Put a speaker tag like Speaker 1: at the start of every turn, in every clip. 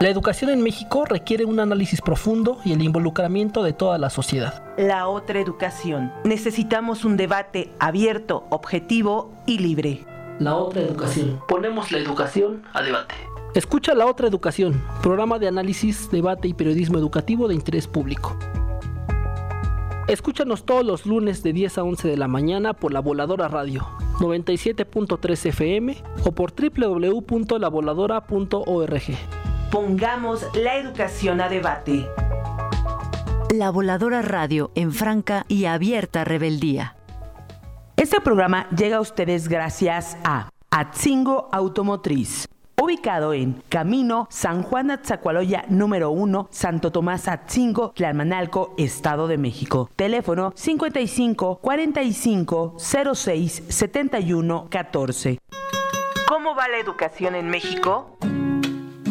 Speaker 1: La educación en México requiere un análisis profundo y el involucramiento de toda la sociedad.
Speaker 2: La otra educación. Necesitamos un debate abierto, objetivo y libre.
Speaker 1: La otra educación. Ponemos la educación a debate. Escucha La Otra Educación, programa de análisis, debate y periodismo educativo de interés público. Escúchanos todos los lunes de 10 a 11 de la mañana por La Voladora Radio 97.3 FM o por www.lavoladora.org.
Speaker 2: Pongamos la educación a debate.
Speaker 3: La Voladora Radio en franca y abierta rebeldía.
Speaker 2: Este programa llega a ustedes gracias a Atzingo Automotriz ubicado en Camino San Juan Atzacualoya número 1, Santo Tomás Atzingo, Tlalmanalco, Estado de México. Teléfono 55 45 06 71 14. ¿Cómo va la educación en México?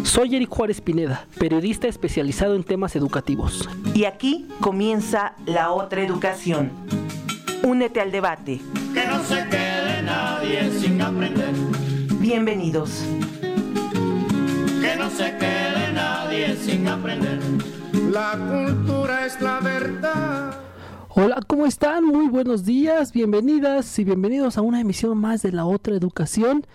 Speaker 1: Soy Eric Juárez Pineda, periodista especializado en temas educativos.
Speaker 2: Y aquí comienza la otra educación. Únete al debate.
Speaker 4: Que no se quede nadie sin aprender.
Speaker 2: Bienvenidos.
Speaker 4: Que no se quede nadie sin aprender.
Speaker 5: La cultura es la verdad.
Speaker 1: Hola, ¿cómo están? Muy buenos días, bienvenidas y bienvenidos a una emisión más de La Otra Educación.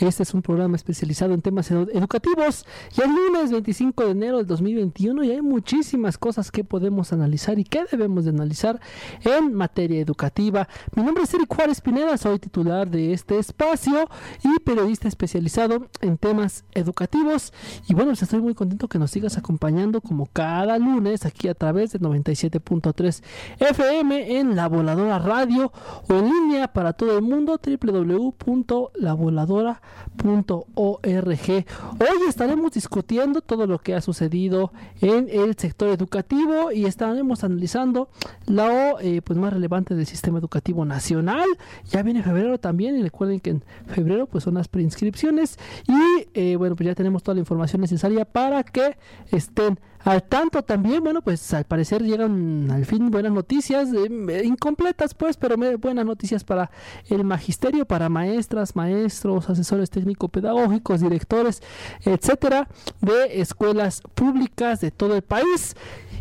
Speaker 1: Este es un programa especializado en temas educativos. Ya el lunes 25 de enero del 2021 y hay muchísimas cosas que podemos analizar y que debemos de analizar en materia educativa. Mi nombre es Eric Juárez Pineda, soy titular de este espacio y periodista especializado en temas educativos. Y bueno, pues estoy muy contento que nos sigas acompañando como cada lunes aquí a través de 97.3 FM en La Voladora Radio o en línea para todo el mundo www.lavoladora.org. Hoy estaremos discutiendo todo lo que ha sucedido en el sector educativo y estaremos analizando lo eh, pues más relevante del sistema educativo nacional. Ya viene febrero también y recuerden que en febrero pues son las preinscripciones y eh, bueno pues ya tenemos toda la información necesaria para que estén al tanto también, bueno, pues al parecer llegan al fin buenas noticias, eh, incompletas pues, pero buenas noticias para el magisterio, para maestras, maestros, asesores técnico-pedagógicos, directores, etcétera, de escuelas públicas de todo el país.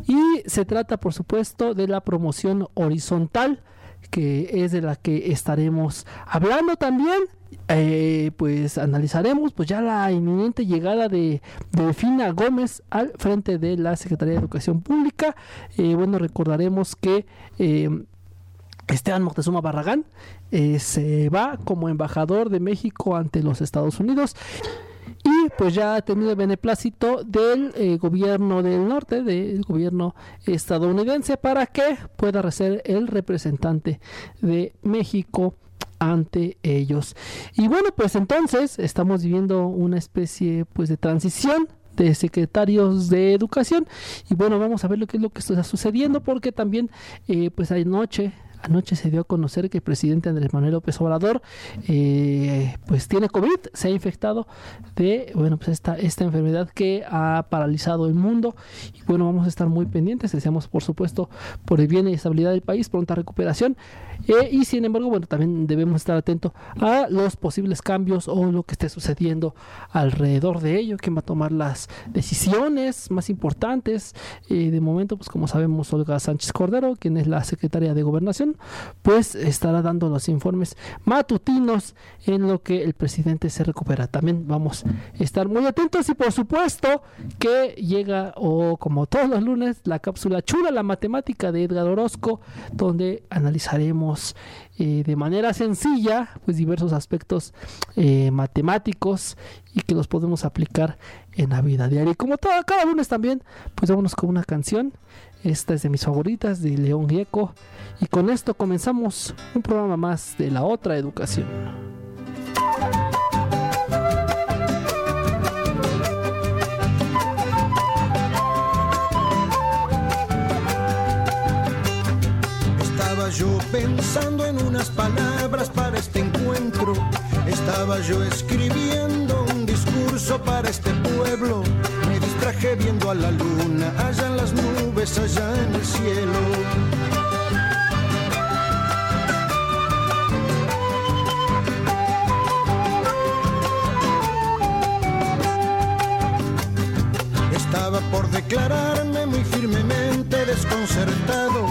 Speaker 1: Y se trata, por supuesto, de la promoción horizontal, que es de la que estaremos hablando también eh, pues analizaremos pues ya la inminente llegada de Delfina Gómez al frente de la Secretaría de Educación Pública. Eh, bueno, recordaremos que eh, Esteban Moctezuma Barragán se va como embajador de México ante los Estados Unidos y pues ya ha tenido el beneplácito del gobierno del norte, del gobierno estadounidense, para que pueda ser el representante de México ante ellos. Y bueno, pues entonces estamos viviendo una especie pues de transición de secretarios de educación y bueno vamos a ver lo que es lo que está sucediendo porque también eh, pues anoche Anoche se dio a conocer que el presidente Andrés Manuel López Obrador eh, pues tiene COVID, se ha infectado de bueno pues esta, esta enfermedad que ha paralizado el mundo. Y bueno vamos a estar muy pendientes, deseamos por supuesto por el bien y estabilidad del país, pronta recuperación. Eh, y sin embargo bueno también debemos estar atentos a los posibles cambios o lo que esté sucediendo alrededor de ello, quién va a tomar las decisiones más importantes, eh, de momento pues como sabemos Olga Sánchez Cordero, quien es la secretaria de Gobernación, pues estará dando los informes matutinos en lo que el presidente se recupera. También vamos a estar muy atentos y por supuesto que llega o como todos los lunes la cápsula chula, la matemática de Edgar Orozco, donde analizaremos eh, de manera sencilla pues diversos aspectos eh, matemáticos y que los podemos aplicar en la vida diaria. Y como todo, cada lunes también, pues vámonos con una canción. Esta es de mis favoritas, de León Gieco. Y con esto comenzamos un programa más de la otra educación.
Speaker 5: Estaba yo pensando en unas palabras para este encuentro. Estaba yo escribiendo un discurso para este pueblo traje viendo a la luna, allá en las nubes, allá en el cielo. Estaba por declararme muy firmemente desconcertado.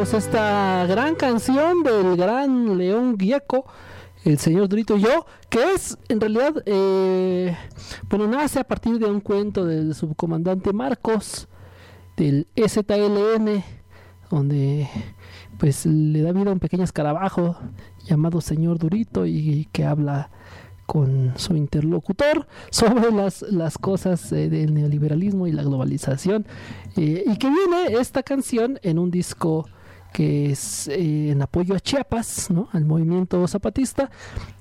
Speaker 1: Esta gran canción del gran León Gieco, el señor Durito y yo, que es en realidad, eh, bueno, nace a partir de un cuento del subcomandante Marcos, del STLN, donde pues le da vida a un pequeño escarabajo llamado señor Durito y que habla con su interlocutor sobre las, las cosas eh, del neoliberalismo y la globalización. Eh, y que viene esta canción en un disco que es eh, en apoyo a Chiapas, ¿no? al movimiento zapatista,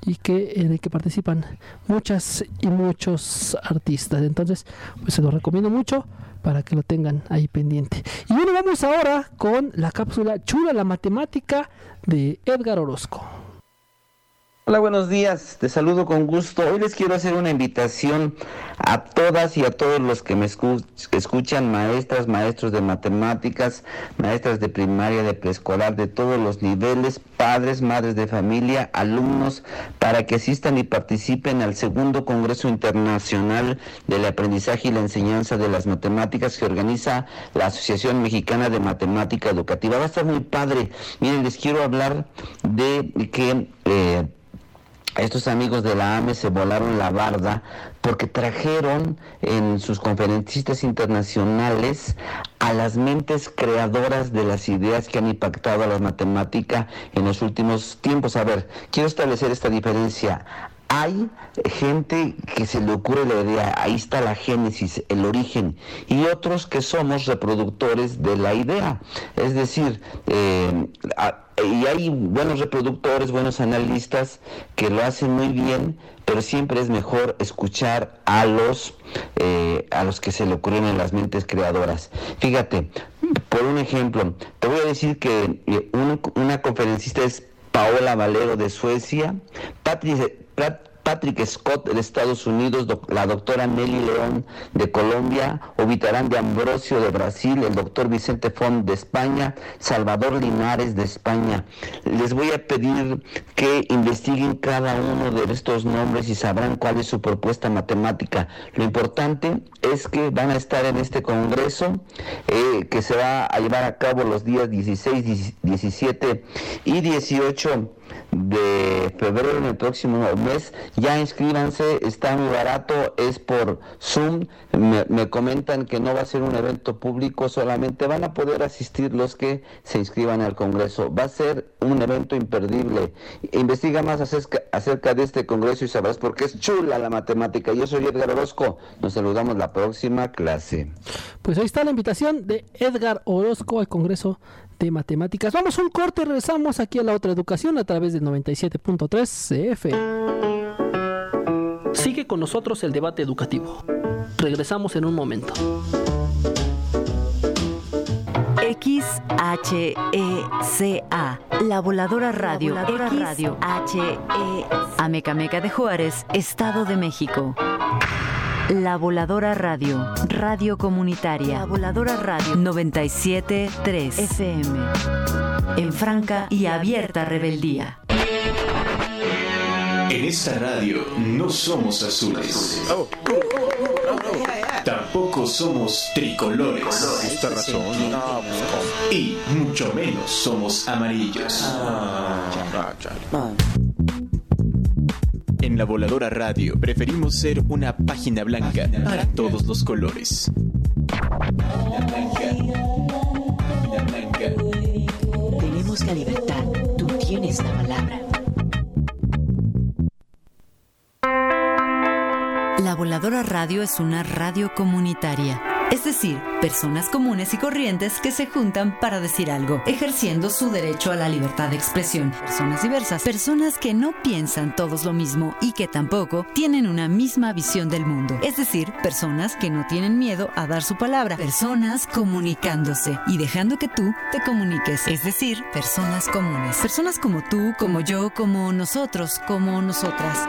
Speaker 1: y que en el que participan muchas y muchos artistas. Entonces, pues se lo recomiendo mucho para que lo tengan ahí pendiente. Y bueno, vamos ahora con la cápsula Chula la Matemática de Edgar Orozco.
Speaker 6: Hola, buenos días. Te saludo con gusto. Hoy les quiero hacer una invitación a todas y a todos los que me escuchan, maestras, maestros de matemáticas, maestras de primaria, de preescolar, de todos los niveles, padres, madres de familia, alumnos, para que asistan y participen al segundo Congreso Internacional del Aprendizaje y la Enseñanza de las Matemáticas que organiza la Asociación Mexicana de Matemática Educativa. Va a estar muy padre. Miren, les quiero hablar de que... Eh, estos amigos de la AME se volaron la barda porque trajeron en sus conferencistas internacionales a las mentes creadoras de las ideas que han impactado a la matemática en los últimos tiempos. A ver, quiero establecer esta diferencia hay gente que se le ocurre la idea, ahí está la génesis, el origen, y otros que somos reproductores de la idea. Es decir, eh, y hay buenos reproductores, buenos analistas que lo hacen muy bien, pero siempre es mejor escuchar a los, eh, a los que se le ocurren en las mentes creadoras. Fíjate, por un ejemplo, te voy a decir que eh, una conferencista es Paola Valero de Suecia, Patrick Scott de Estados Unidos, la doctora Nelly León de Colombia, Ovitarán de Ambrosio de Brasil, el doctor Vicente Font de España, Salvador Linares de España. Les voy a pedir que investiguen cada uno de estos nombres y sabrán cuál es su propuesta matemática. Lo importante es que van a estar en este congreso eh, que se va a llevar a cabo los días 16, 17 y 18 de febrero en el próximo mes. Ya inscríbanse, está muy barato, es por Zoom. Me, comentan que no va a ser un evento público, solamente van a poder asistir los que se inscriban al Congreso. Va a ser un evento imperdible. Investiga más acerca, de este Congreso y sabrás por qué es chula la matemática. Yo soy Edgar Orozco. Nos saludamos la próxima clase.
Speaker 1: Pues ahí está la invitación de Edgar Orozco al Congreso de matemáticas. Vamos a un corte, regresamos aquí a la otra educación a través de 97.3 CF. Sigue con nosotros el debate educativo. Regresamos en un momento.
Speaker 3: XHECA, la voladora radio, la radio, HE, Amecameca de Juárez, Estado de México. La Voladora Radio, radio comunitaria. La Voladora Radio 973 FM. En franca y abierta rebeldía.
Speaker 7: En esta radio no somos azules. Tampoco somos tricolores. razón. Y mucho menos somos amarillos. En la voladora radio preferimos ser una página blanca para todos los colores.
Speaker 3: Tenemos la libertad, tú tienes la palabra. La voladora radio es una radio comunitaria es decir, personas comunes y corrientes que se juntan para decir algo, ejerciendo su derecho a la libertad de expresión. Personas diversas, personas que no piensan todos lo mismo y que tampoco tienen una misma visión del mundo. Es decir, personas que no tienen miedo a dar su palabra, personas comunicándose y dejando que tú te comuniques. Es decir, personas comunes. Personas como tú, como yo, como nosotros, como nosotras.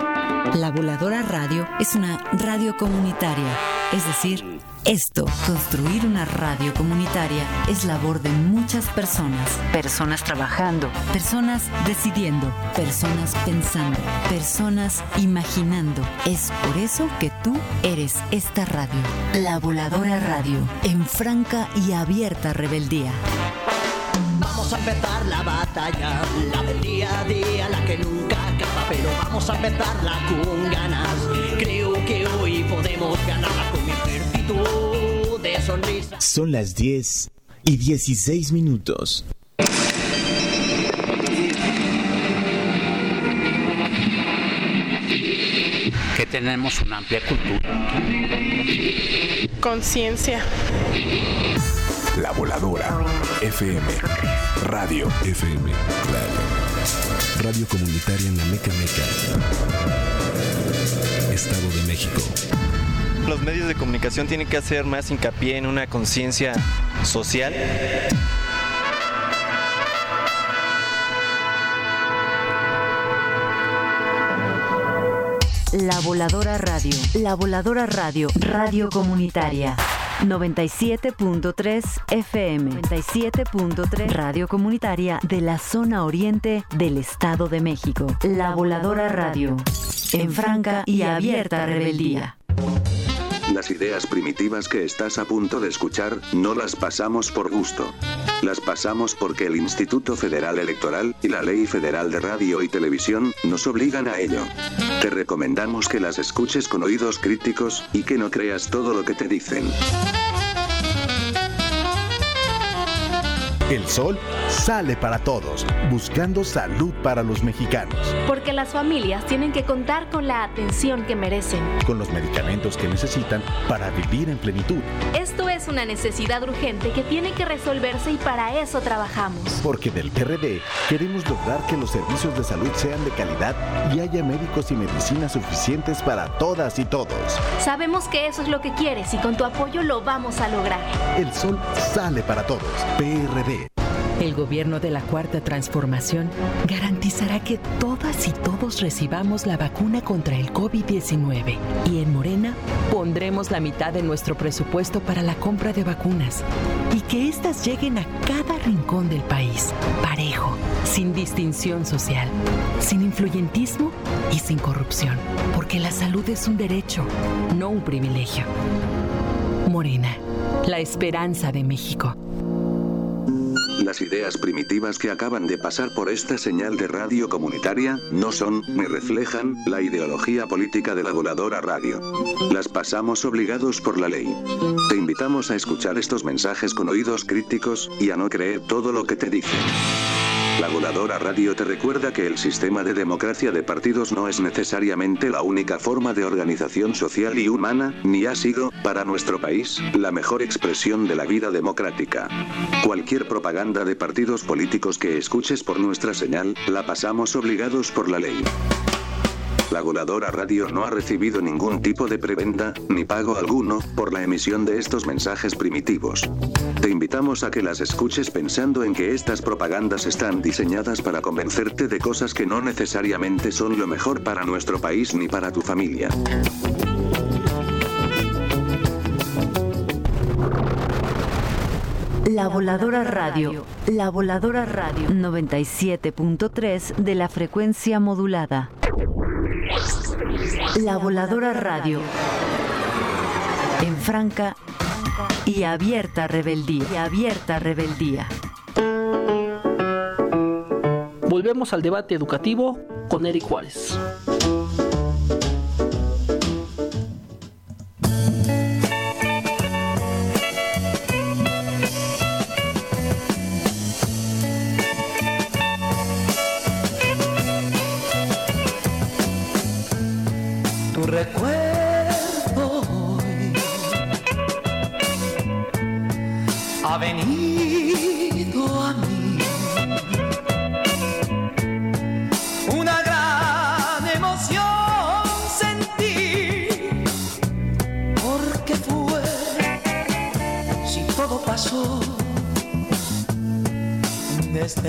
Speaker 3: La Voladora Radio es una radio comunitaria, es decir, esto, construir una radio comunitaria, es labor de muchas personas. Personas trabajando, personas decidiendo, personas pensando, personas imaginando. Es por eso que tú eres esta radio, la voladora radio, en franca y abierta rebeldía.
Speaker 8: Vamos a empezar la batalla, la del día a día, la que nunca vamos a empezarla con ganas. Creo que hoy podemos ganarla con mi de sonrisa.
Speaker 7: Son las 10 y 16 minutos.
Speaker 9: Que tenemos una amplia cultura.
Speaker 10: Conciencia.
Speaker 7: La voladora. FM. Radio. FM. Radio. Radio comunitaria en la Meca Meca. Estado de México
Speaker 11: los medios de comunicación tienen que hacer más hincapié en una conciencia social.
Speaker 3: La Voladora Radio. La Voladora Radio. Radio Comunitaria. 97.3 FM. 97.3 Radio Comunitaria de la zona oriente del Estado de México. La Voladora Radio. En franca y abierta rebeldía.
Speaker 10: Las ideas primitivas que estás a punto de escuchar, no las pasamos por gusto. Las pasamos porque el Instituto Federal Electoral y la Ley Federal de Radio y Televisión nos obligan a ello. Te recomendamos que las escuches con oídos críticos y que no creas todo lo que te dicen.
Speaker 12: El sol sale para todos, buscando salud para los mexicanos.
Speaker 13: Porque las familias tienen que contar con la atención que merecen.
Speaker 12: Con los medicamentos que necesitan para vivir en plenitud.
Speaker 13: Esto es una necesidad urgente que tiene que resolverse y para eso trabajamos.
Speaker 12: Porque del PRD queremos lograr que los servicios de salud sean de calidad y haya médicos y medicinas suficientes para todas y todos.
Speaker 13: Sabemos que eso es lo que quieres y con tu apoyo lo vamos a lograr.
Speaker 12: El sol sale para todos. PRD.
Speaker 14: El gobierno de la Cuarta Transformación garantizará que todas y todos recibamos la vacuna contra el COVID-19. Y en Morena pondremos la mitad de nuestro presupuesto para la compra de vacunas y que éstas lleguen a cada rincón del país, parejo, sin distinción social, sin influyentismo y sin corrupción, porque la salud es un derecho, no un privilegio. Morena, la esperanza de México.
Speaker 10: Las ideas primitivas que acaban de pasar por esta señal de radio comunitaria no son ni reflejan la ideología política de la voladora radio. Las pasamos obligados por la ley. Te invitamos a escuchar estos mensajes con oídos críticos y a no creer todo lo que te dicen. La voladora radio te recuerda que el sistema de democracia de partidos no es necesariamente la única forma de organización social y humana, ni ha sido, para nuestro país, la mejor expresión de la vida democrática. Cualquier propaganda de partidos políticos que escuches por nuestra señal, la pasamos obligados por la ley. La voladora radio no ha recibido ningún tipo de preventa, ni pago alguno, por la emisión de estos mensajes primitivos. Te invitamos a que las escuches pensando en que estas propagandas están diseñadas para convencerte de cosas que no necesariamente son lo mejor para nuestro país ni para tu familia.
Speaker 3: La Voladora Radio. La Voladora Radio. 97.3 de la frecuencia modulada. La Voladora Radio. En franca y abierta rebeldía. Y abierta rebeldía.
Speaker 1: Volvemos al debate educativo con Eric Juárez.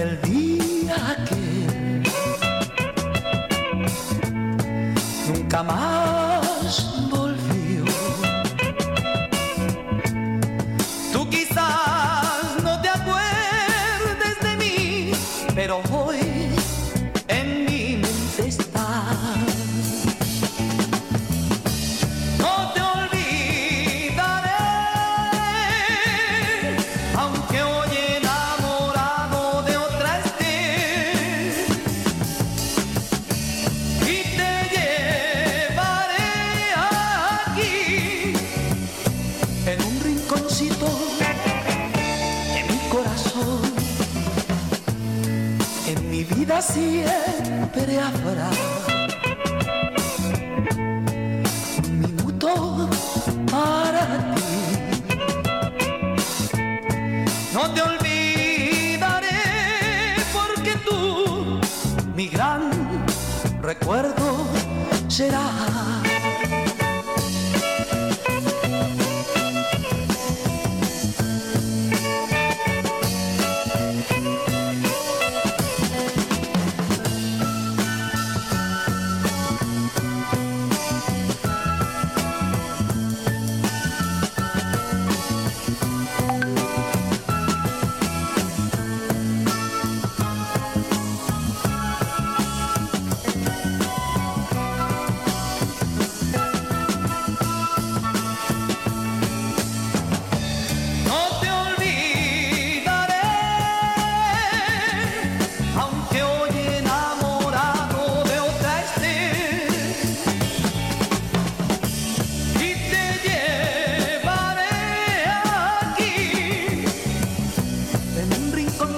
Speaker 15: Desde el día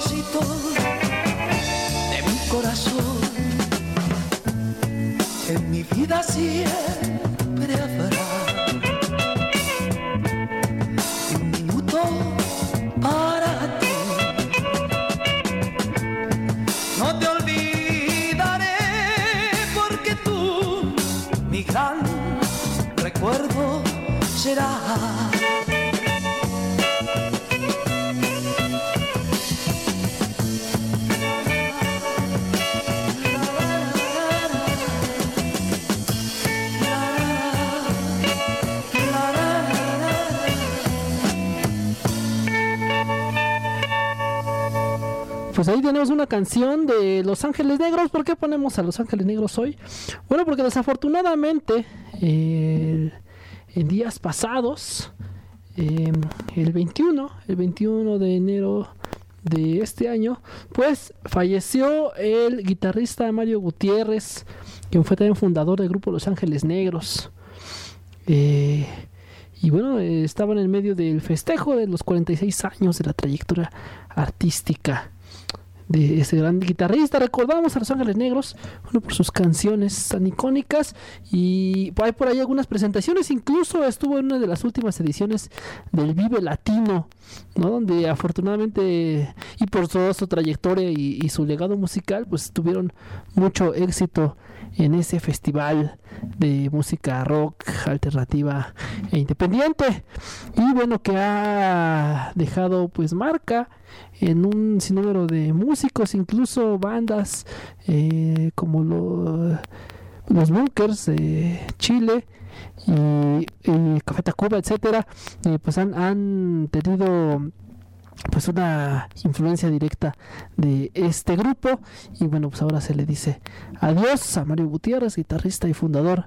Speaker 15: propósito de mi corazón. En mi vida sí
Speaker 1: es. Ahí tenemos una canción de Los Ángeles Negros. ¿Por qué ponemos a Los Ángeles Negros hoy? Bueno, porque desafortunadamente eh, en días pasados, eh, el 21, el 21 de enero de este año, pues falleció el guitarrista Mario Gutiérrez, quien fue también fundador del grupo Los Ángeles Negros. Eh, y bueno, eh, estaban en medio del festejo de los 46 años de la trayectoria artística de ese gran guitarrista. Recordamos a Los Ángeles Negros, por sus canciones tan icónicas y hay por ahí algunas presentaciones, incluso estuvo en una de las últimas ediciones del Vive Latino, ¿no? Donde afortunadamente y por toda su trayectoria y, y su legado musical, pues tuvieron mucho éxito en ese festival de música rock alternativa e independiente. Y bueno que ha dejado pues marca en un sinnúmero de músicos incluso bandas eh, como lo- los Bunkers de Chile y, y Café Tacuba etcétera eh, pues han, han tenido pues una influencia directa de este grupo. Y bueno pues ahora se le dice adiós a Mario Gutiérrez guitarrista y fundador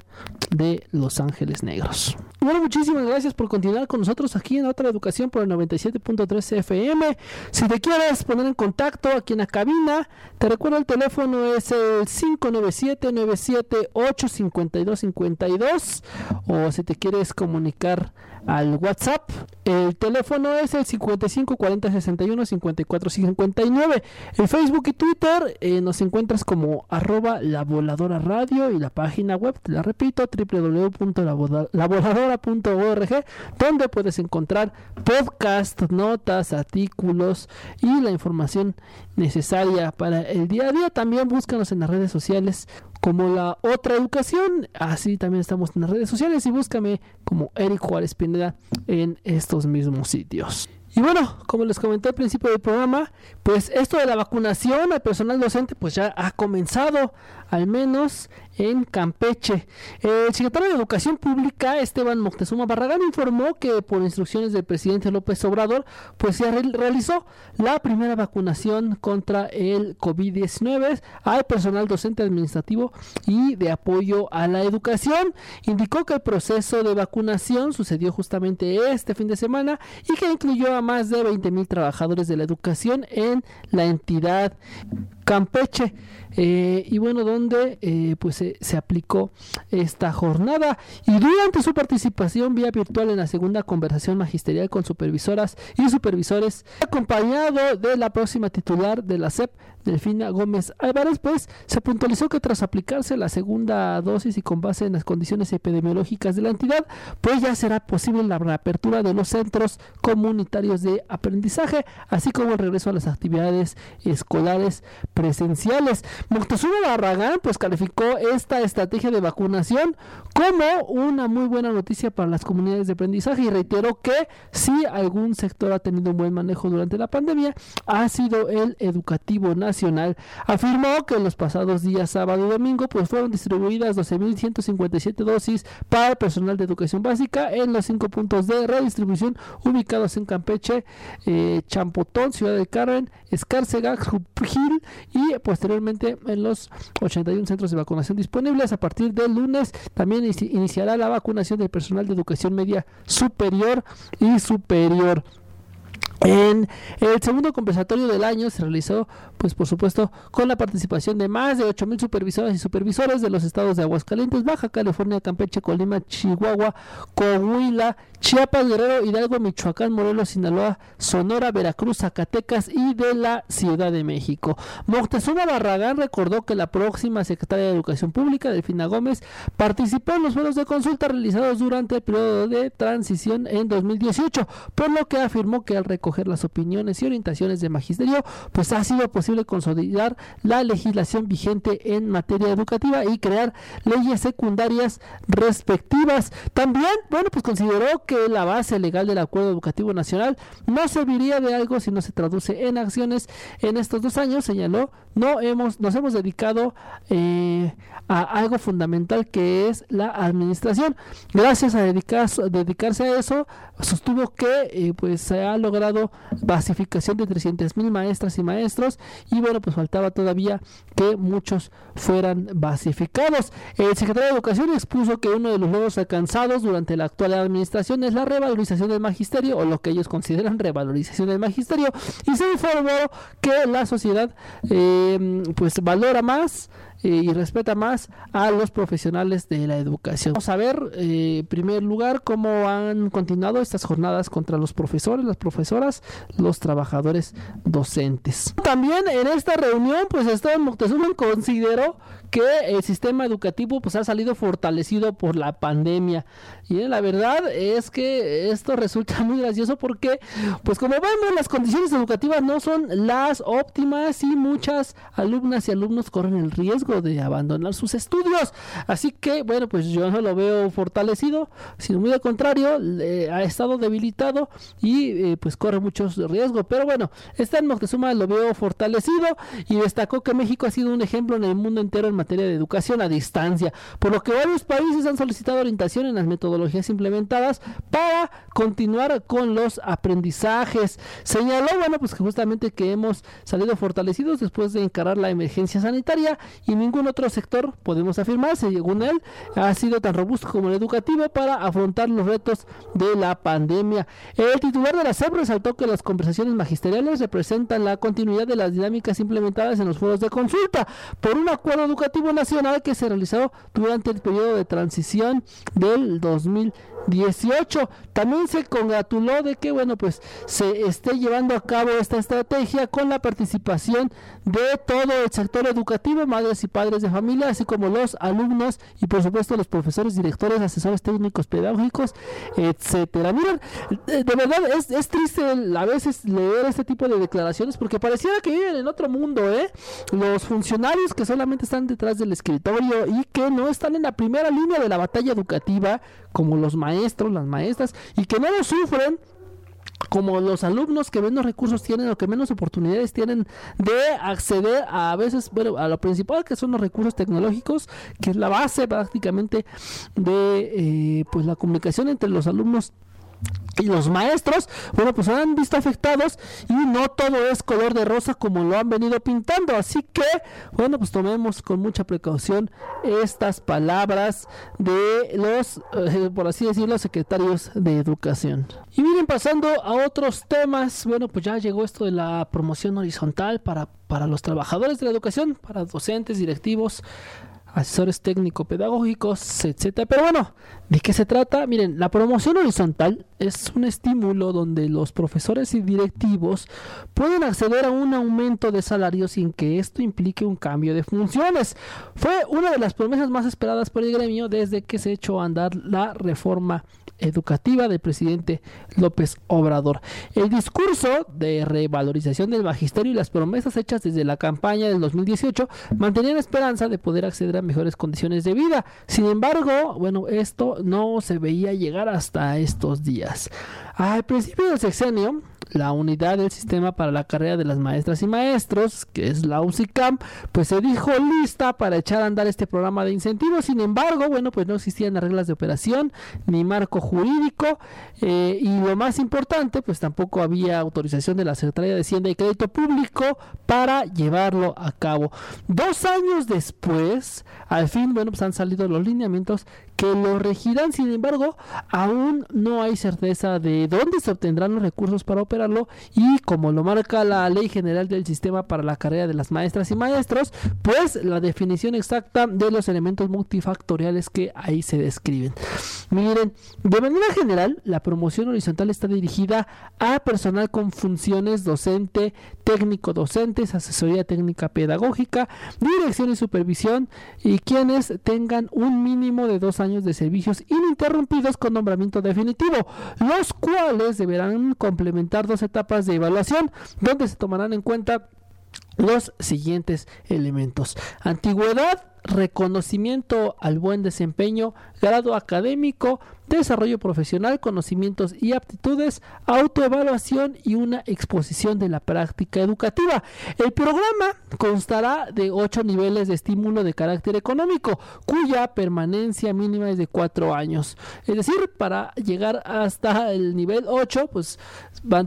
Speaker 1: de Los Ángeles Negros. Bueno muchísimas gracias por continuar con nosotros aquí en otra educación por el 97.3 FM si te quieres poner en contacto aquí en la cabina te recuerdo el teléfono es el 597 978 5252 o si te quieres comunicar al WhatsApp. El teléfono es el 55 40 61 54 59. En Facebook y Twitter eh, nos encuentras como arroba la voladora radio y la página web, te la repito, www.lavoladora.org, donde puedes encontrar podcast, notas, artículos y la información necesaria para el día a día. También búscanos en las redes sociales como la otra educación. Así también estamos en las redes sociales y búscame como Eric Juárez Pineda en estos mismos sitios. Y bueno, como les comenté al principio del programa, pues esto de la vacunación al personal docente pues ya ha comenzado, al menos en Campeche. El secretario de Educación Pública, Esteban Moctezuma Barragán, informó que por instrucciones del presidente López Obrador, pues se re- realizó la primera vacunación contra el COVID-19 al personal docente administrativo y de apoyo a la educación. Indicó que el proceso de vacunación sucedió justamente este fin de semana y que incluyó a más de 20 mil trabajadores de la educación en la entidad Campeche. Eh, y bueno, donde eh, pues se, se aplicó esta jornada y durante su participación vía virtual en la segunda conversación magisterial con supervisoras y supervisores, acompañado de la próxima titular de la SEP, Delfina Gómez Álvarez, pues se puntualizó que tras aplicarse la segunda dosis y con base en las condiciones epidemiológicas de la entidad, pues ya será posible la reapertura de los centros comunitarios de aprendizaje, así como el regreso a las actividades escolares presenciales. Moctezuma Barragán pues calificó esta estrategia de vacunación como una muy buena noticia para las comunidades de aprendizaje y reiteró que si algún sector ha tenido un buen manejo durante la pandemia ha sido el educativo nacional. Afirmó que en los pasados días sábado y domingo pues fueron distribuidas 12.157 dosis para el personal de educación básica en los cinco puntos de redistribución ubicados en Campeche, eh, Champotón, Ciudad del Carmen, Escárcega, Jupil y posteriormente en los 81 centros de vacunación disponibles. A partir del lunes también inici- iniciará la vacunación del personal de educación media superior y superior. En el segundo compensatorio del año se realizó, pues por supuesto, con la participación de más de 8.000 supervisoras y supervisores de los estados de Aguascalientes, Baja California, Campeche, Colima, Chihuahua, Coahuila, Chiapas, Guerrero, Hidalgo, Michoacán, Morelos, Sinaloa, Sonora, Veracruz, Zacatecas y de la Ciudad de México. Moctezuma Barragán recordó que la próxima secretaria de Educación Pública, Delfina Gómez, participó en los vuelos de consulta realizados durante el periodo de transición en 2018, por lo que afirmó que al recoger las opiniones y orientaciones de magisterio, pues ha sido posible consolidar la legislación vigente en materia educativa y crear leyes secundarias respectivas. También, bueno, pues consideró que la base legal del Acuerdo Educativo Nacional no serviría de algo si no se traduce en acciones. En estos dos años, señaló, no hemos, nos hemos dedicado eh, a algo fundamental que es la administración. Gracias a dedicarse a eso, sostuvo que eh, pues se ha logrado basificación de 300 mil maestras y maestros y bueno, pues faltaba todavía que muchos fueran basificados. El secretario de Educación expuso que uno de los logros alcanzados durante la actual administración es la revalorización del magisterio o lo que ellos consideran revalorización del magisterio y se informó que la sociedad eh, pues valora más y respeta más a los profesionales de la educación. Vamos a ver, eh, en primer lugar, cómo han continuado estas jornadas contra los profesores, las profesoras, los trabajadores docentes. También en esta reunión, pues Esteban Moctezuma consideró que el sistema educativo pues ha salido fortalecido por la pandemia. Y la verdad es que esto resulta muy gracioso porque pues como vemos las condiciones educativas no son las óptimas y muchas alumnas y alumnos corren el riesgo de abandonar sus estudios. Así que bueno pues yo no lo veo fortalecido sino muy al contrario ha estado debilitado y eh, pues corre muchos riesgos. Pero bueno este Moctezuma lo veo fortalecido y destacó que México ha sido un ejemplo en el mundo entero en materia de educación a distancia, por lo que varios países han solicitado orientación en las metodologías implementadas para continuar con los aprendizajes. Señaló, bueno, pues que justamente que hemos salido fortalecidos después de encarar la emergencia sanitaria y ningún otro sector, podemos afirmar, según él, ha sido tan robusto como el educativo para afrontar los retos de la pandemia. El titular de la SEP resaltó que las conversaciones magisteriales representan la continuidad de las dinámicas implementadas en los foros de consulta por un acuerdo educativo Nacional que se realizó durante el periodo de transición del 2018. También se congratuló de que, bueno, pues se esté llevando a cabo esta estrategia con la participación de todo el sector educativo, madres y padres de familia, así como los alumnos y por supuesto los profesores, directores, asesores técnicos pedagógicos, etcétera. Miren, de verdad es, es triste a veces leer este tipo de declaraciones porque pareciera que viven en otro mundo, ¿eh? Los funcionarios que solamente están detrás del escritorio y que no están en la primera línea de la batalla educativa, como los maestros, las maestras, y que no lo sufren como los alumnos que menos recursos tienen o que menos oportunidades tienen de acceder a, veces, bueno, a lo principal que son los recursos tecnológicos, que es la base prácticamente de eh, pues la comunicación entre los alumnos y los maestros, bueno, pues han visto afectados y no todo es color de rosa como lo han venido pintando. Así que, bueno, pues tomemos con mucha precaución estas palabras de los, eh, por así decirlo, secretarios de educación. Y miren, pasando a otros temas, bueno, pues ya llegó esto de la promoción horizontal para, para los trabajadores de la educación, para docentes, directivos, asesores técnico-pedagógicos, etcétera. Pero bueno, ¿de qué se trata? Miren, la promoción horizontal es un estímulo donde los profesores y directivos pueden acceder a un aumento de salario sin que esto implique un cambio de funciones. Fue una de las promesas más esperadas por el gremio desde que se echó a andar la reforma educativa del presidente López Obrador. El discurso de revalorización del magisterio y las promesas hechas desde la campaña del 2018 mantenían esperanza de poder acceder a mejores condiciones de vida. Sin embargo, bueno, esto no se veía llegar hasta estos días. Al principio del sexenio, la unidad del sistema para la carrera de las maestras y maestros, que es la UCICAM, pues se dijo lista para echar a andar este programa de incentivos. Sin embargo, bueno, pues no existían las reglas de operación ni marco jurídico eh, y lo más importante, pues tampoco había autorización de la Secretaría de Hacienda y Crédito Público para llevarlo a cabo. Dos años después, al fin, bueno, pues han salido los lineamientos que lo regirán. Sin embargo, aún no hay certeza de dónde se obtendrán los recursos para operar y como lo marca la ley general del sistema para la carrera de las maestras y maestros, pues la definición exacta de los elementos multifactoriales que ahí se describen. Miren, de manera general, la promoción horizontal está dirigida a personal con funciones docente, técnico docentes, asesoría técnica pedagógica, dirección y supervisión y quienes tengan un mínimo de dos años de servicios ininterrumpidos con nombramiento definitivo, los cuales deberán complementar dos etapas de evaluación donde se tomarán en cuenta los siguientes elementos. Antigüedad, reconocimiento al buen desempeño, grado académico, desarrollo profesional, conocimientos y aptitudes, autoevaluación y una exposición de la práctica educativa. El programa constará de ocho niveles de estímulo de carácter económico, cuya permanencia mínima es de cuatro años. Es decir, para llegar hasta el nivel 8, pues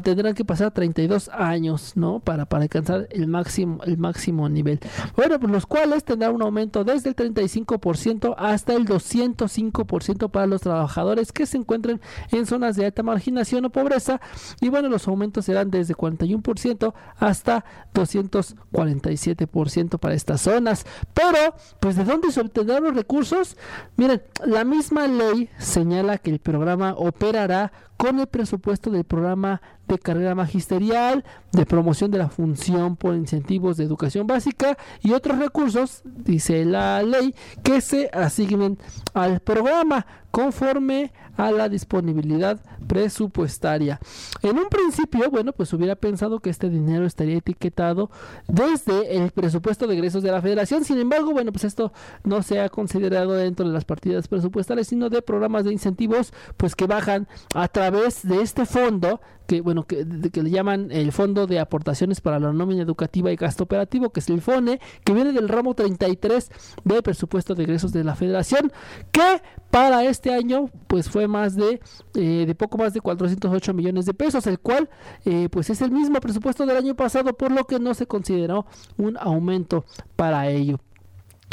Speaker 1: tendrán que pasar 32 años, ¿no? Para, para alcanzar el máximo, el máximo nivel. Bueno, pues los cuales tendrán un aumento desde el 35% hasta el 205% para los trabajadores que se encuentren en zonas de alta marginación o pobreza. Y bueno los aumentos serán desde 41% hasta 247% para estas zonas. Pero pues de dónde se obtendrán los recursos miren la misma ley señala que el programa operará con el presupuesto del programa de carrera magisterial, de promoción de la función por incentivos de educación básica y otros recursos, dice la ley, que se asignen al programa conforme a la disponibilidad presupuestaria. En un principio, bueno, pues hubiera pensado que este dinero estaría etiquetado desde el presupuesto de egresos de la federación. Sin embargo, bueno, pues esto no se ha considerado dentro de las partidas presupuestales, sino de programas de incentivos, pues que bajan a través de este fondo que bueno que, le llaman el Fondo de Aportaciones para la Nómina Educativa y Gasto Operativo, que es el FONE, que viene del ramo 33 del presupuesto de egresos de la Federación, que para este año pues fue más de, eh, de poco más de 408 millones de pesos, el cual eh, pues es el mismo presupuesto del año pasado, por lo que no se consideró un aumento para ello.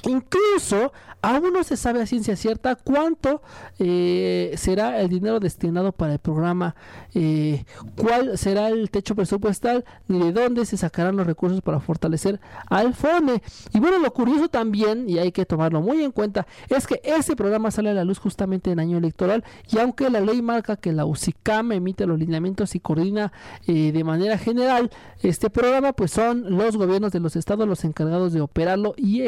Speaker 1: Incluso aún no se sabe a ciencia cierta cuánto eh, será el dinero destinado para el programa, eh, cuál será el techo presupuestal, ni de dónde se sacarán los recursos para fortalecer al FONE. Y bueno, lo curioso también, y hay que tomarlo muy en cuenta, es que ese programa sale a la luz justamente en año electoral y aunque la ley marca que la UCICAM emite los lineamientos y coordina eh, de manera general este programa, pues son los gobiernos de los estados los encargados de operarlo y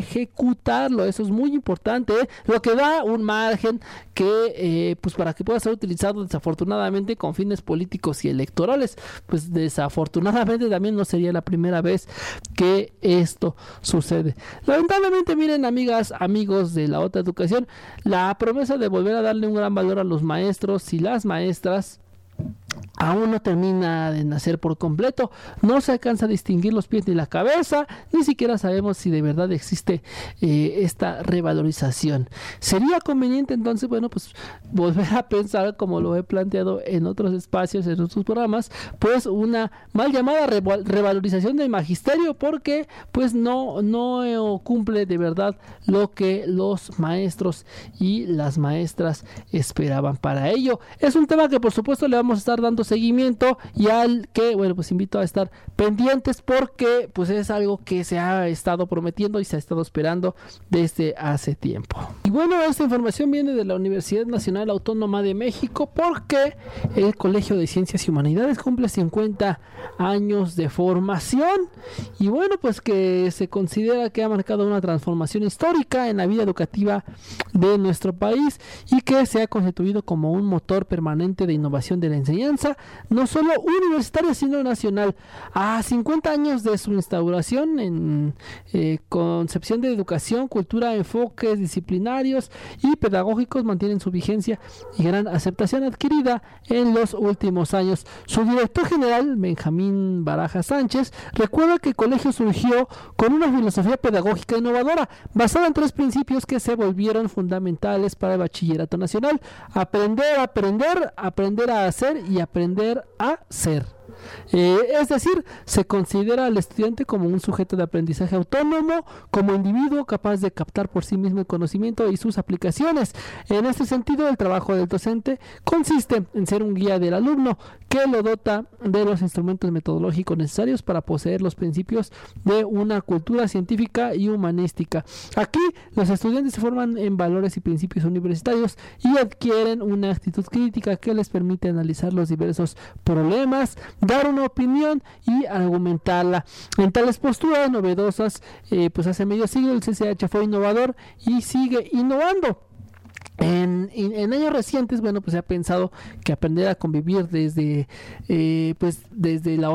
Speaker 1: eso es muy importante, ¿eh? lo que da un margen que, eh, pues para que pueda ser utilizado desafortunadamente con fines políticos y electorales, pues desafortunadamente también no sería la primera vez que esto sucede. Lamentablemente, miren amigas, amigos de la otra educación, la promesa de volver a darle un gran valor a los maestros y las maestras aún no termina de nacer por completo, no se alcanza a distinguir los pies ni la cabeza, ni siquiera sabemos si de verdad existe eh, esta revalorización. Sería conveniente entonces, bueno, pues volver a pensar como lo he planteado en otros espacios, en otros programas, pues una mal llamada revalorización del magisterio porque pues no, no cumple de verdad lo que los maestros y las maestras esperaban para ello. Es un tema que por supuesto le vamos a estar dando seguimiento y al que, bueno, pues invito a estar pendientes porque pues es algo que se ha estado prometiendo y se ha estado esperando desde hace tiempo. Y bueno, esta información viene de la Universidad Nacional Autónoma de México porque el Colegio de Ciencias y Humanidades cumple 50 años de formación y bueno, pues que se considera que ha marcado una transformación histórica en la vida educativa de nuestro país y que se ha constituido como un motor permanente de innovación de la enseñanza no solo universitaria, sino nacional. A 50 años de su instauración en eh, concepción de educación, cultura, enfoques disciplinarios y pedagógicos mantienen su vigencia y gran aceptación adquirida en los últimos años. Su director general, Benjamín Baraja Sánchez, recuerda que el colegio surgió con una filosofía pedagógica innovadora, basada en tres principios que se volvieron fundamentales para el bachillerato nacional. Aprender, aprender, aprender a hacer y aprender a ser. Eh, es decir, se considera al estudiante como un sujeto de aprendizaje autónomo, como individuo capaz de captar por sí mismo el conocimiento y sus aplicaciones. En este sentido, el trabajo del docente consiste en ser un guía del alumno que lo dota de los instrumentos metodológicos necesarios para poseer los principios de una cultura científica y humanística. Aquí los estudiantes se forman en valores y principios universitarios y adquieren una actitud crítica que les permite analizar los diversos problemas, dar una opinión y argumentarla. En tales posturas novedosas, eh, pues hace medio siglo el CCH fue innovador y sigue innovando. En, años recientes, bueno, pues se ha pensado que aprender a convivir desde, eh, pues desde la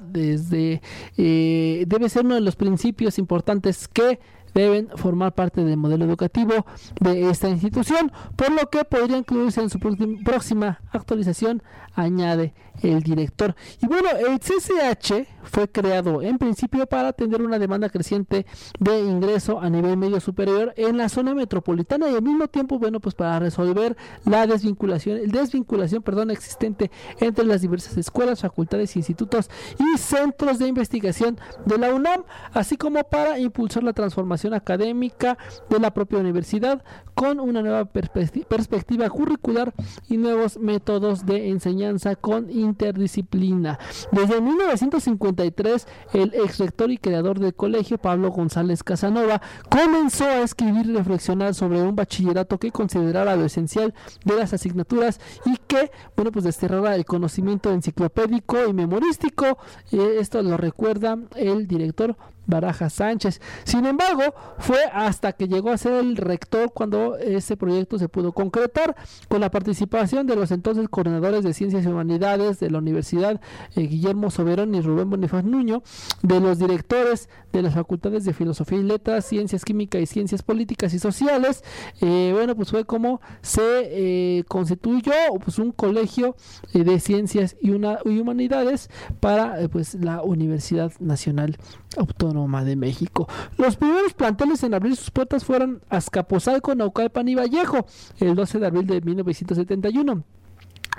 Speaker 1: desde, eh, debe ser uno de los principios importantes que deben formar parte del modelo educativo de esta institución, por lo que podría incluirse en su próxima actualización, añade el director. Y bueno, el CCH fue creado en principio para atender una demanda creciente de ingreso a nivel medio superior en la zona metropolitana y al mismo tiempo, bueno, pues para resolver la desvinculación, el desvinculación, perdón, existente entre las diversas escuelas, facultades, institutos y centros de investigación de la UNAM, así como para impulsar la transformación académica de la propia universidad con una nueva perspectiva curricular y nuevos métodos de enseñanza con interdisciplina. Desde 1953, el ex rector y creador del colegio, Pablo González Casanova, comenzó a escribir y reflexionar sobre un bachillerato que considerara lo esencial de las asignaturas y que, bueno, pues desterrara el conocimiento enciclopédico y memorístico. Eh, esto lo recuerda el director Baraja Sánchez. Sin embargo, fue hasta que llegó a ser el rector cuando ese proyecto se pudo concretar con la participación de los entonces coordinadores de Ciencias y Humanidades de la Universidad eh, Guillermo Soberón y Rubén Bonifaz Nuño, de los directores de las facultades de Filosofía y Letras, Ciencias Químicas y Ciencias Políticas y Sociales. Eh, bueno, pues fue como se eh, constituyó pues un colegio de Ciencias y, una, y Humanidades para pues la Universidad Nacional Autónoma de México. Los primeros planteles en abrir sus puertas fueron Azcapotzalco, Naucalpan y Vallejo el 12 de abril de 1971.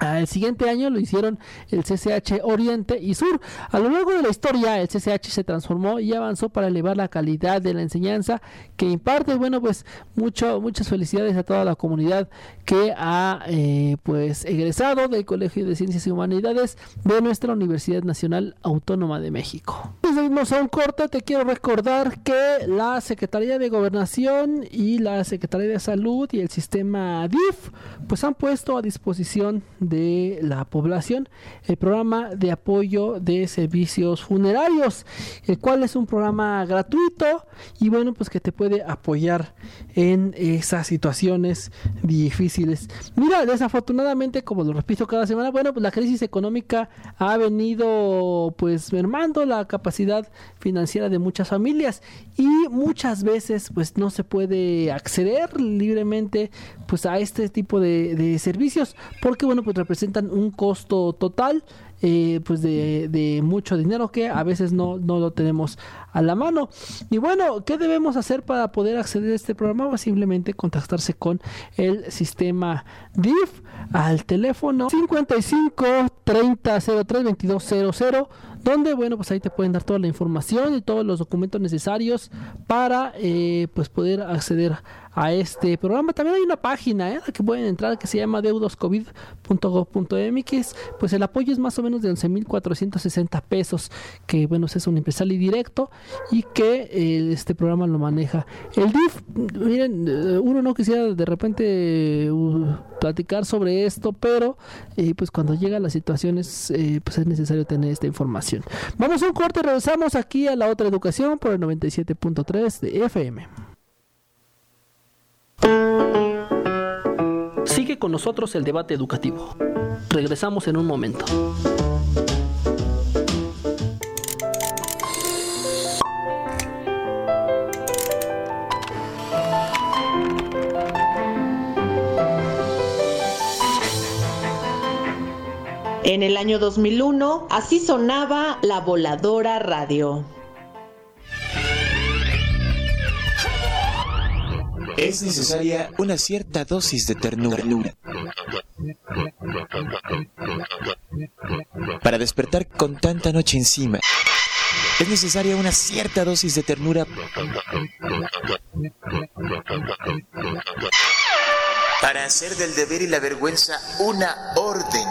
Speaker 1: El siguiente año lo hicieron el CCH Oriente y Sur. A lo largo de la historia, el CCH se transformó y avanzó para elevar la calidad de la enseñanza que imparte. Bueno, pues mucho, muchas felicidades a toda la comunidad que ha eh, pues egresado del Colegio de Ciencias y Humanidades de nuestra Universidad Nacional Autónoma de México. Desde a un corte, te quiero recordar que la Secretaría de Gobernación y la Secretaría de Salud y el sistema DIF pues han puesto a disposición de la población el programa de apoyo de servicios funerarios, el cual es un programa gratuito y bueno, pues que te puede apoyar en esas situaciones difíciles. Mira, desafortunadamente, como lo repito cada semana, bueno, pues la crisis económica ha venido pues mermando la capacidad financiera de muchas familias y muchas veces pues no se puede acceder libremente pues a este tipo de, de servicios porque bueno pues representan un costo total eh, pues de, mucho dinero que a veces no, no lo tenemos a la mano. Y bueno, ¿qué debemos hacer para poder acceder a este programa? Pues simplemente contactarse con el sistema DIF al teléfono 55 30 03 22 00 donde bueno pues ahí te pueden dar toda la información y todos los documentos necesarios para eh, pues poder acceder a este programa. También hay una página ¿eh? que pueden entrar que se llama deudoscovid.gov.mx. Pues el apoyo es más o menos de 11.460 pesos, que bueno, es un empresario directo y que eh, este programa lo maneja. El DIF, miren, eh, uno no quisiera de repente uh, platicar sobre esto, pero eh, pues cuando llegan las situaciones, pues es necesario tener esta información. Vamos a un corte, regresamos aquí a la otra educación por el 97.3 de FM. Sigue con nosotros el debate educativo. Regresamos en un momento.
Speaker 16: En el año 2001, así sonaba la voladora radio.
Speaker 7: Es necesaria una cierta dosis de ternura. Para despertar con tanta noche encima. Es necesaria una cierta dosis de ternura para hacer del deber y la vergüenza una orden.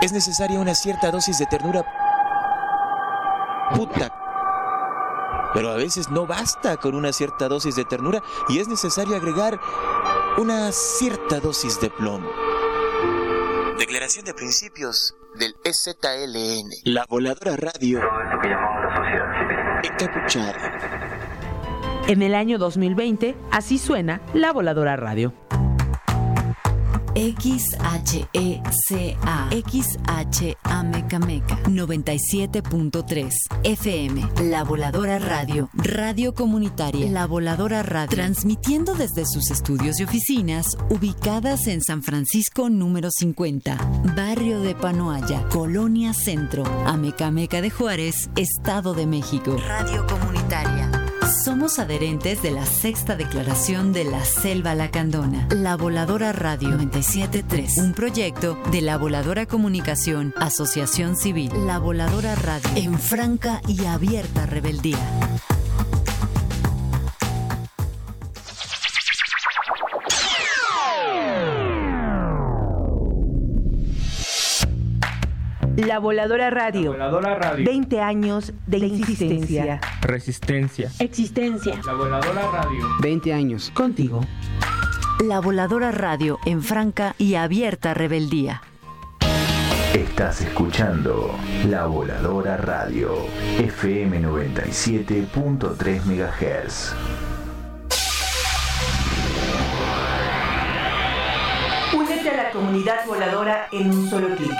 Speaker 7: Es necesaria una cierta dosis de ternura puta. Pero a veces no basta con una cierta dosis de ternura y es necesario agregar una cierta dosis de plomo. Declaración de principios del EZLN. La voladora radio. Encapuchada.
Speaker 2: En el año 2020, así suena la voladora radio.
Speaker 3: XHECA XH Meca 97.3 FM La Voladora Radio. Radio Comunitaria. La Voladora Radio. Transmitiendo desde sus estudios y oficinas ubicadas en San Francisco número 50 Barrio de Panoaya Colonia Centro. Amecameca de Juárez Estado de México. Radio Comunitaria somos adherentes de la sexta declaración de la Selva Lacandona. La Voladora Radio 973. Un proyecto de la Voladora Comunicación, Asociación Civil. La Voladora Radio. En franca y abierta rebeldía.
Speaker 2: La Voladora Radio.
Speaker 17: La Voladora Radio.
Speaker 2: 20 años de, de insistencia.
Speaker 17: Resistencia.
Speaker 13: Existencia.
Speaker 17: La Voladora Radio.
Speaker 18: 20 años.
Speaker 2: Contigo.
Speaker 3: La Voladora Radio en franca y abierta rebeldía.
Speaker 19: Estás escuchando La Voladora Radio, FM 97.3 MHz.
Speaker 2: Únete a la comunidad voladora en un solo clic.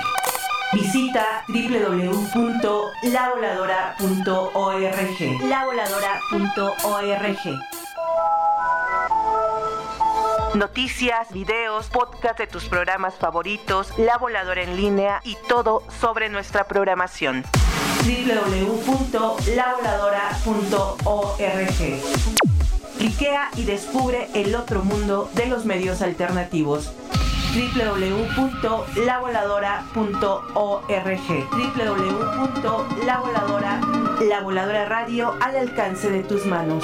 Speaker 2: Visita www.lavoladora.org.
Speaker 13: Lavoladora.org.
Speaker 2: Noticias, videos, podcast de tus programas favoritos, La Voladora en línea y todo sobre nuestra programación. www.lavoladora.org. Cliquea y descubre el otro mundo de los medios alternativos www.lavoladora.org www.lavoladora La Voladora Radio al alcance de tus manos.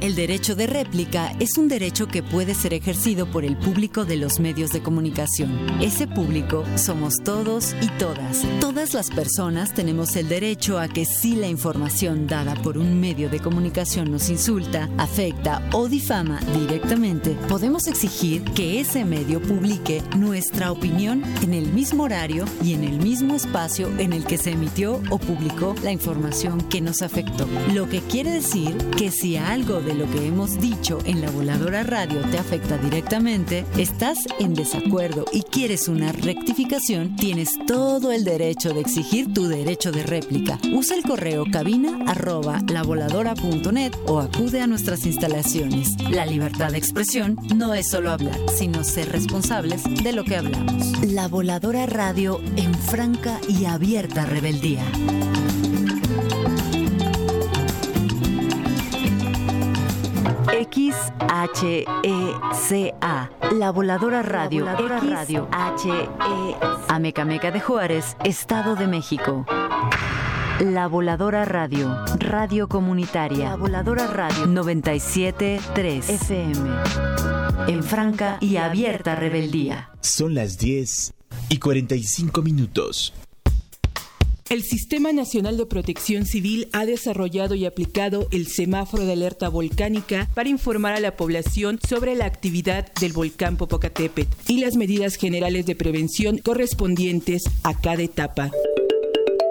Speaker 3: El derecho de réplica es un derecho que puede ser ejercido por el público de los medios de comunicación. Ese público somos todos y todas. Todas las personas tenemos el derecho a que si la información dada por un medio de comunicación nos insulta, afecta o difama directamente, podemos exigir que ese medio publique nuestra opinión en el mismo horario y en el mismo espacio en el que se emitió o publicó la información que nos afectó. Lo que quiere decir que si algo de lo que hemos dicho en la voladora radio te afecta directamente, estás en desacuerdo y quieres una rectificación, tienes todo el derecho de exigir tu derecho de réplica. Usa el correo cabina arroba o acude a nuestras instalaciones. La libertad de expresión no es solo hablar, sino ser responsables de lo que hablamos. La voladora radio en franca y abierta rebeldía. XHECA, La Voladora Radio, La Voladora Radio, HE, Amecameca de Juárez, Estado de México. La Voladora Radio, Radio Comunitaria, La Voladora Radio 973 FM. En franca y abierta rebeldía.
Speaker 7: Son las 10 y 45 minutos.
Speaker 20: El Sistema Nacional de Protección Civil ha desarrollado y aplicado el semáforo de alerta volcánica para informar a la población sobre la actividad del volcán Popocatépetl y las medidas generales de prevención correspondientes a cada etapa.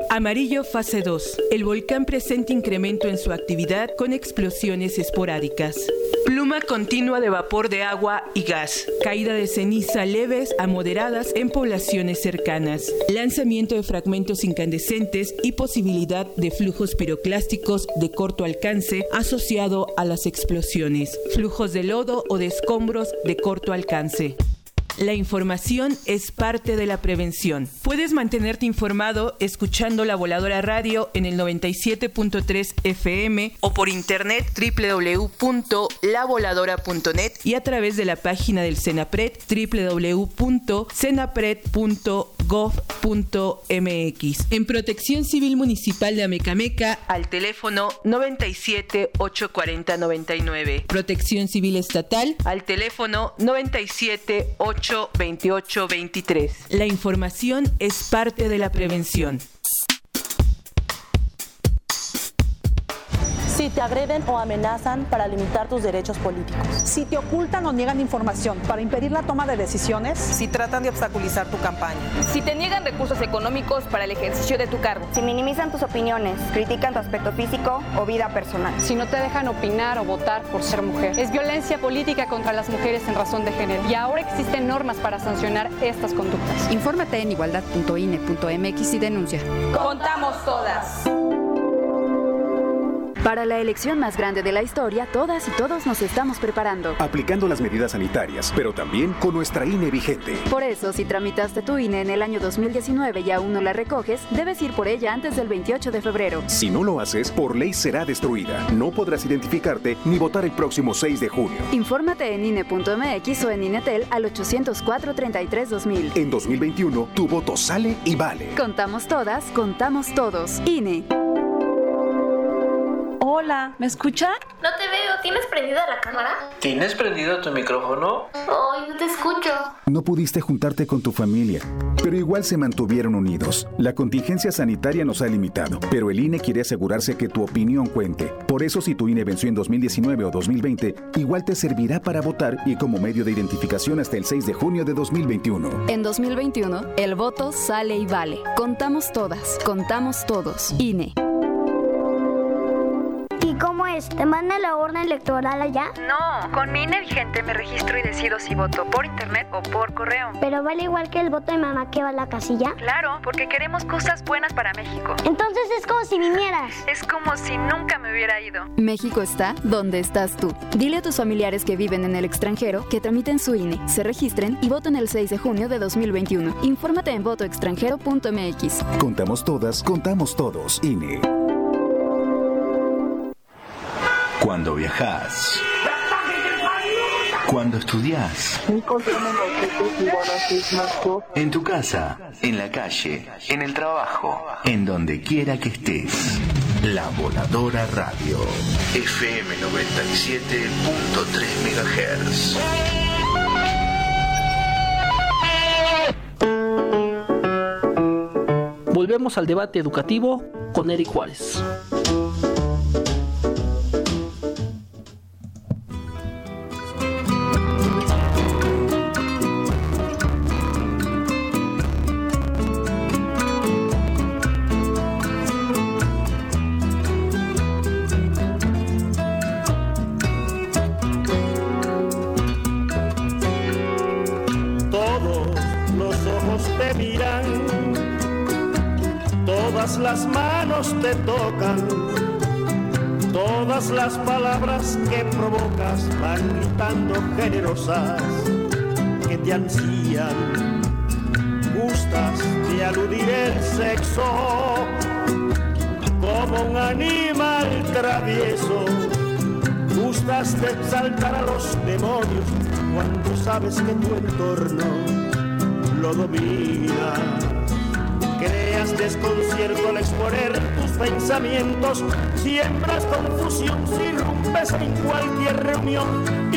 Speaker 20: Amarillo fase 2. El volcán presenta incremento en su actividad con explosiones esporádicas. Pluma continua de vapor de agua y gas. Caída de ceniza leves a moderadas en poblaciones cercanas. Lanzamiento de fragmentos incandescentes y posibilidad de flujos piroclásticos de corto alcance asociado a las explosiones. Flujos de lodo o de escombros de corto alcance. La información es parte de la prevención. Puedes mantenerte informado escuchando La Voladora Radio en el 97.3 FM o por internet www.lavoladora.net y a través de la página del Senapred www.senapred.gov.mx. En Protección Civil Municipal de Amecameca al teléfono 97 840 99. Protección Civil Estatal al teléfono 97 828 23. La información es parte de la prevención.
Speaker 18: Si te agreden o amenazan para limitar tus derechos políticos.
Speaker 21: Si te ocultan o niegan información para impedir la toma de decisiones.
Speaker 22: Si tratan de obstaculizar tu campaña.
Speaker 23: Si te niegan recursos económicos para el ejercicio de tu cargo.
Speaker 24: Si minimizan tus opiniones, critican tu aspecto físico o vida personal.
Speaker 25: Si no te dejan opinar o votar por ser mujer. Es violencia política contra las mujeres en razón de género. Y ahora existen normas para sancionar estas conductas.
Speaker 26: Infórmate en igualdad.ine.mx y denuncia.
Speaker 23: Contamos todas.
Speaker 26: Para la elección más grande de la historia, todas y todos nos estamos preparando.
Speaker 27: Aplicando las medidas sanitarias, pero también con nuestra INE vigente.
Speaker 26: Por eso, si tramitaste tu INE en el año 2019 y aún no la recoges, debes ir por ella antes del 28 de febrero.
Speaker 27: Si no lo haces, por ley será destruida. No podrás identificarte ni votar el próximo 6 de junio.
Speaker 26: Infórmate en INE.mx o en INETEL al 804-33-2000.
Speaker 27: En 2021, tu voto sale y vale.
Speaker 26: Contamos todas, contamos todos. INE.
Speaker 28: Hola, ¿me escucha?
Speaker 13: No te veo, ¿tienes prendida la cámara?
Speaker 29: ¿Tienes prendido tu micrófono?
Speaker 13: Ay, no te escucho.
Speaker 12: No pudiste juntarte con tu familia, pero igual se mantuvieron unidos. La contingencia sanitaria nos ha limitado, pero el INE quiere asegurarse que tu opinión cuente. Por eso si tu INE venció en 2019 o 2020, igual te servirá para votar y como medio de identificación hasta el 6 de junio de 2021.
Speaker 26: En 2021, el voto sale y vale. Contamos todas, contamos todos. INE.
Speaker 30: ¿Y cómo es? ¿Te manda la orden electoral allá?
Speaker 31: No, con mi INE vigente me registro y decido si voto por internet o por correo.
Speaker 30: Pero vale igual que el voto de mamá que va a la casilla.
Speaker 31: Claro, porque queremos cosas buenas para México.
Speaker 30: Entonces es como si vinieras.
Speaker 31: Es como si nunca me hubiera ido.
Speaker 26: México está donde estás tú. Dile a tus familiares que viven en el extranjero que tramiten su INE, se registren y voten el 6 de junio de 2021. Infórmate en votoextranjero.mx.
Speaker 12: Contamos todas, contamos todos. INE.
Speaker 19: Cuando viajas. Cuando estudias. En tu casa, en la calle, en el trabajo, en donde quiera que estés. La Voladora Radio. FM 97.3 MHz.
Speaker 1: Volvemos al debate educativo con Eric Juárez.
Speaker 4: Generosas que te ansían. Gustas de aludir el sexo como un animal travieso. Gustas de exaltar a los demonios cuando sabes que tu entorno lo domina. Creas desconcierto al exponer tus pensamientos, siembras confusión si rompes en cualquier reunión.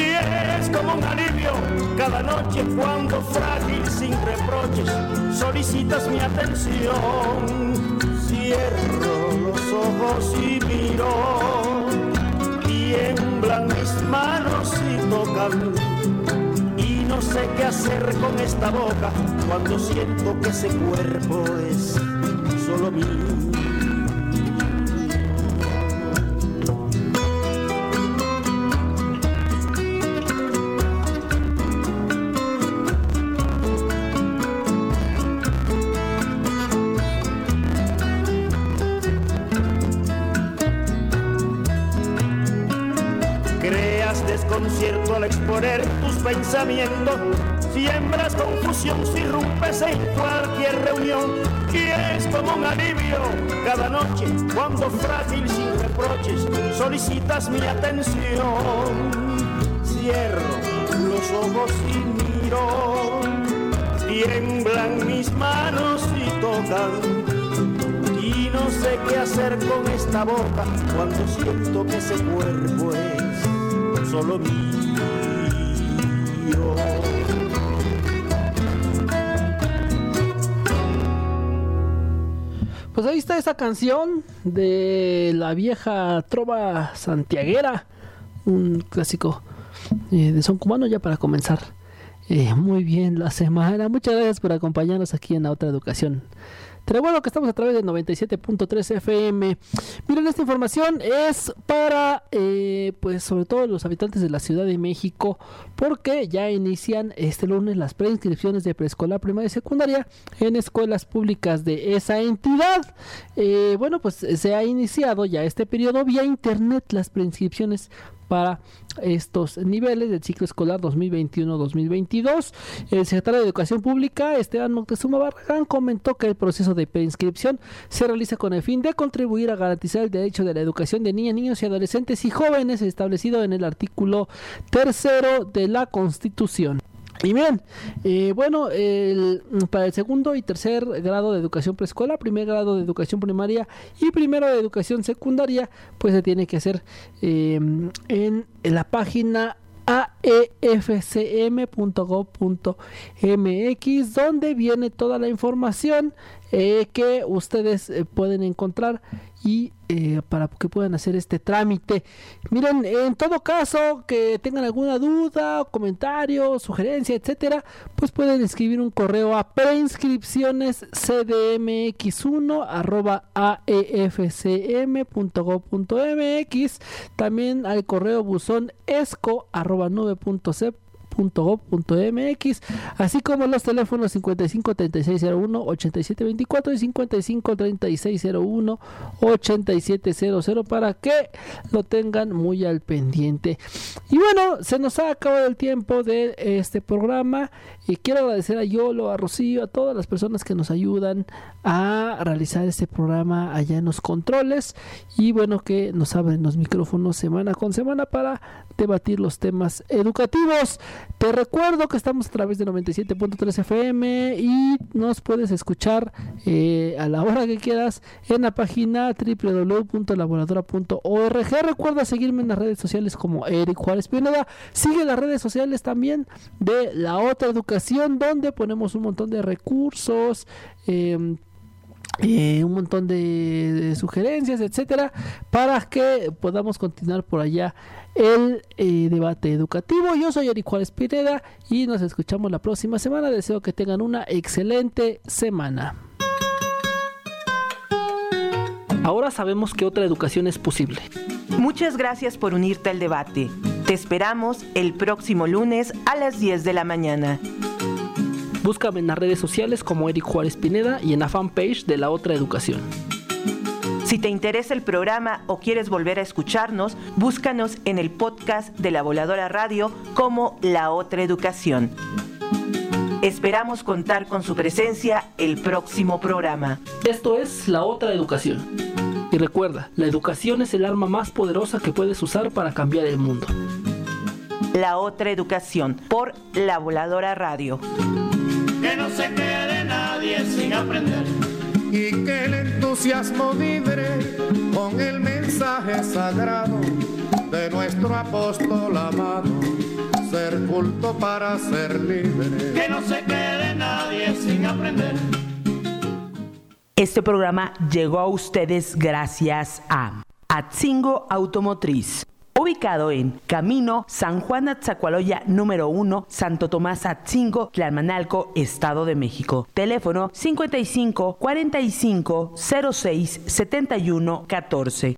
Speaker 4: Es como un alivio. Cada noche cuando frágil, sin reproches, solicitas mi atención. Cierro los ojos y miro, tiemblan mis manos y tocan. Y no sé qué hacer con esta boca cuando siento que ese cuerpo es Pensamientos, Siembras confusión si rompes en cualquier reunión. Y es como un alivio. Cada noche cuando frágil sin reproches solicitas mi atención. Cierro los ojos y miro, tiemblan mis manos y tocan. Y no sé qué hacer con esta boca cuando siento que ese cuerpo es solo mío.
Speaker 1: Pues ahí está esa canción de la vieja trova santiaguera, un clásico eh, de son cubano ya para comenzar. Eh, muy bien la semana. Muchas gracias por acompañarnos aquí en la otra educación. Te recuerdo que estamos a través de 97.3 FM. Miren, esta información es para, eh, pues, sobre todo los habitantes de la Ciudad de México, porque ya inician este lunes las preinscripciones de preescolar, primaria y secundaria en escuelas públicas de esa entidad. Eh, bueno, pues se ha iniciado ya este periodo vía internet las preinscripciones para estos niveles del ciclo escolar 2021-2022. El secretario de Educación Pública, Esteban Moctezuma Barragán, comentó que el proceso de preinscripción se realiza con el fin de contribuir a garantizar el derecho de la educación de niñas, niños y adolescentes y jóvenes establecido en el artículo tercero de la Constitución. Y bien, eh, bueno, el, para el segundo y tercer grado de educación preescolar, primer grado de educación primaria y primero de educación secundaria, pues se tiene que hacer eh, en, la página aefcm.gov.mx donde viene toda la información eh, que ustedes eh, pueden encontrar y eh, para que puedan hacer este trámite. Miren, en todo caso, que tengan alguna duda, comentario, sugerencia, etcétera, pues pueden escribir un correo a preinscripcionescdmx1 arroba aefcm.gov.mx, también al correo buzón esco arroba .gov.mx, así como los teléfonos 55 3601 8724 y 55 3601 8700 para que lo tengan muy al pendiente. Y bueno, se nos ha acabado el tiempo de este programa y quiero agradecer a Yolo, a Rocío, a todas las personas que nos ayudan a realizar este programa allá en los controles y bueno que nos abren los micrófonos semana con semana para debatir los temas educativos. Te recuerdo que estamos a través de 97.3 FM y nos puedes escuchar eh, a la hora que quieras en la página www.laboradora.org. Recuerda seguirme en las redes sociales como Eric Juárez Pineda. Sigue las redes sociales también de la otra educación donde ponemos un montón de recursos. Em, eh, un montón de, sugerencias, etcétera, para que podamos continuar por allá el eh, debate educativo. Yo soy Eric Juárez Pineda y nos escuchamos la próxima semana. Deseo que tengan una excelente semana. Ahora sabemos que otra educación es posible.
Speaker 20: Muchas gracias por unirte al debate. Te esperamos el próximo lunes a las 10 de la mañana.
Speaker 1: Búscame en las redes sociales como Eric Juárez Pineda y en la fanpage de La Otra Educación.
Speaker 20: Si te interesa el programa o quieres volver a escucharnos, búscanos en el podcast de la Voladora Radio como La Otra Educación. Esperamos contar con su presencia el próximo programa.
Speaker 1: Esto es La Otra Educación. Y recuerda, la educación es el arma más poderosa que puedes usar para cambiar el mundo.
Speaker 20: La Otra Educación por La Voladora Radio
Speaker 4: que no se quede nadie sin aprender. Y que el entusiasmo vibre con el mensaje sagrado de nuestro apóstol amado, ser culto para ser libre. Que no se quede nadie sin aprender.
Speaker 20: Este programa llegó a ustedes gracias a Atzingo Automotriz ubicado en Camino San Juan Atzacualoya número 1, Santo Tomás Atzingo, Tlalmanalco, Estado de México. Teléfono 55 45 06 71 14.